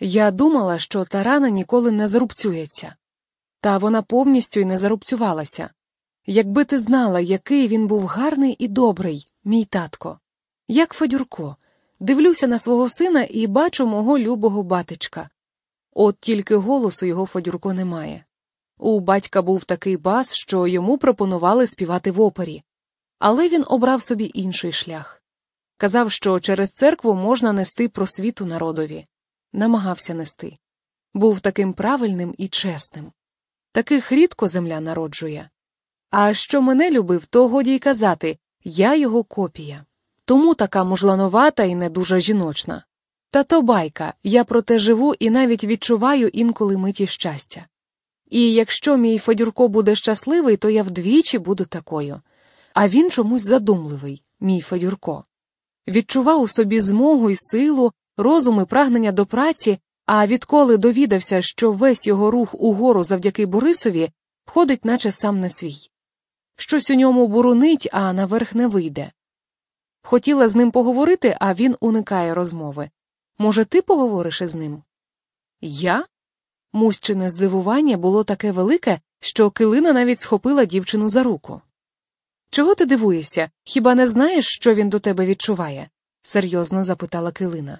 Я думала, що та рана ніколи не зарубцюється, та вона повністю й не зарубцювалася. Якби ти знала, який він був гарний і добрий, мій татко, як Федюрко, дивлюся на свого сина і бачу мого любого батечка. От тільки голосу його Федюрко немає. У батька був такий бас, що йому пропонували співати в опері, але він обрав собі інший шлях. Казав, що через церкву можна нести просвіту народові, намагався нести. Був таким правильним і чесним. Таких рідко земля народжує. А що мене любив, то годі й казати я його копія. Тому така мужлановата і не дуже жіночна. Та то байка, я проте живу і навіть відчуваю інколи миті щастя. І якщо мій Федюрко буде щасливий, то я вдвічі буду такою. А він чомусь задумливий, мій Федюрко. Відчував у собі змогу і силу, розум і прагнення до праці, а відколи довідався, що весь його рух угору завдяки Борисові ходить, наче сам не свій. Щось у ньому бурунить, а наверх не вийде. Хотіла з ним поговорити, а він уникає розмови. Може, ти поговориш із ним? Я? Мущине здивування було таке велике, що килина навіть схопила дівчину за руку. Чого ти дивуєшся? Хіба не знаєш, що він до тебе відчуває? серйозно запитала килина.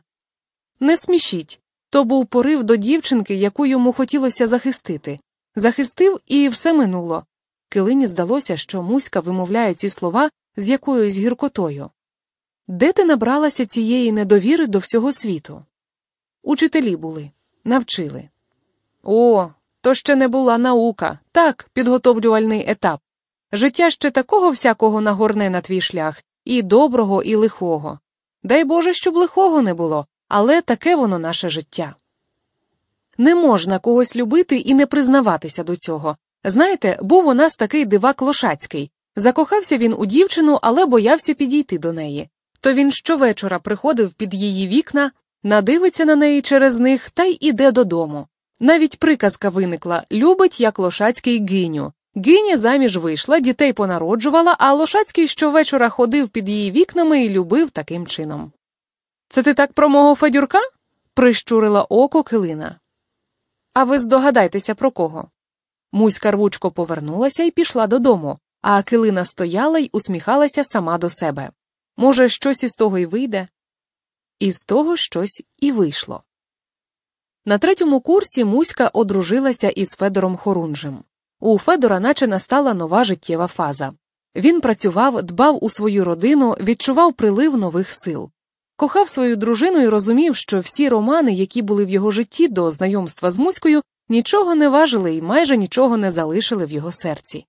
Не смішіть. То був порив до дівчинки, яку йому хотілося захистити. Захистив, і все минуло. Килині здалося, що Муська вимовляє ці слова з якоюсь гіркотою. Де ти набралася цієї недовіри до всього світу? Учителі були, навчили. О, то ще не була наука, так, підготовлювальний етап. Життя ще такого всякого нагорне на твій шлях, і доброго, і лихого. Дай Боже, щоб лихого не було, але таке воно наше життя. Не можна когось любити і не признаватися до цього. Знаєте, був у нас такий дивак Лошацький. Закохався він у дівчину, але боявся підійти до неї. То він щовечора приходив під її вікна, надивиться на неї через них та й іде додому. Навіть приказка виникла любить, як Лошацький гиню. Гиня заміж вийшла, дітей понароджувала, а Лошацький щовечора ходив під її вікнами і любив таким чином. Це ти так про мого Федюрка? прищурила око килина. А ви здогадайтеся, про кого? Муська рвучко повернулася і пішла додому, а килина стояла й усміхалася сама до себе. Може, щось із того й вийде? Із того щось і вийшло. На третьому курсі Муська одружилася із Федором Хорунжем. У Федора наче настала нова життєва фаза. Він працював, дбав у свою родину, відчував прилив нових сил. Кохав свою дружину і розумів, що всі романи, які були в його житті до знайомства з Муською, нічого не важили і майже нічого не залишили в його серці.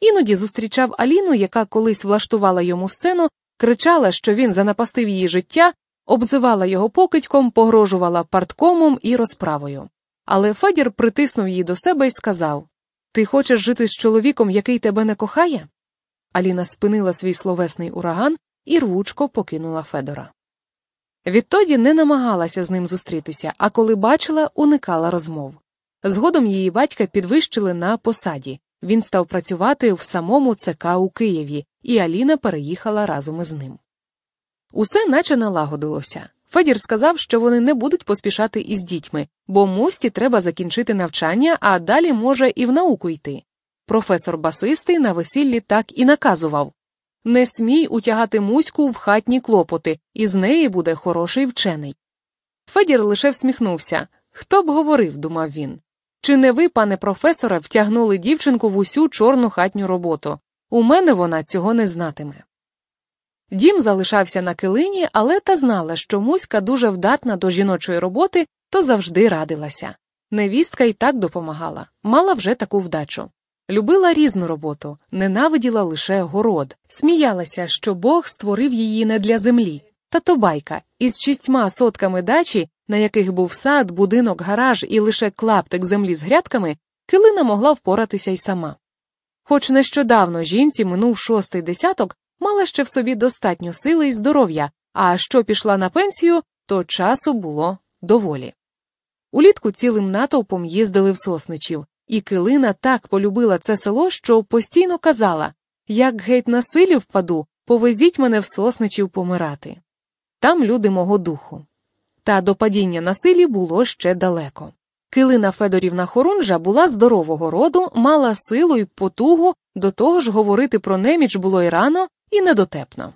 Іноді зустрічав Аліну, яка колись влаштувала йому сцену, кричала, що він занапастив її життя, обзивала його покидьком, погрожувала парткомом і розправою. Але Федір притиснув її до себе і сказав Ти хочеш жити з чоловіком, який тебе не кохає? Аліна спинила свій словесний ураган і рвучко покинула Федора. Відтоді не намагалася з ним зустрітися, а коли бачила, уникала розмов. Згодом її батька підвищили на посаді. Він став працювати в самому ЦК у Києві, і Аліна переїхала разом із ним. Усе наче налагодилося. Федір сказав, що вони не будуть поспішати із дітьми, бо мості треба закінчити навчання, а далі може і в науку йти. Професор басистий на весіллі так і наказував не смій утягати муську в хатні клопоти, і з неї буде хороший вчений. Федір лише всміхнувся. Хто б говорив, думав він. Чи не ви, пане професоре, втягнули дівчинку в усю чорну хатню роботу? У мене вона цього не знатиме. Дім залишався на килині, але та знала, що Муська дуже вдатна до жіночої роботи, то завжди радилася. Невістка й так допомагала, мала вже таку вдачу. Любила різну роботу, ненавиділа лише город, сміялася, що Бог створив її не для землі. Та то байка із шістьма сотками дачі, на яких був сад, будинок, гараж і лише клаптик землі з грядками, килина могла впоратися й сама. Хоч нещодавно жінці минув шостий десяток, мала ще в собі достатньо сили і здоров'я, а що пішла на пенсію, то часу було доволі. Улітку цілим натовпом їздили в сосничів, і килина так полюбила це село, що постійно казала як геть на силі впаду, повезіть мене в сосничів помирати. Там люди мого духу. та до падіння на силі було ще далеко. Килина Федорівна Хорунжа була здорового роду, мала силу й потугу, до того ж говорити про неміч було й рано, і недотепно.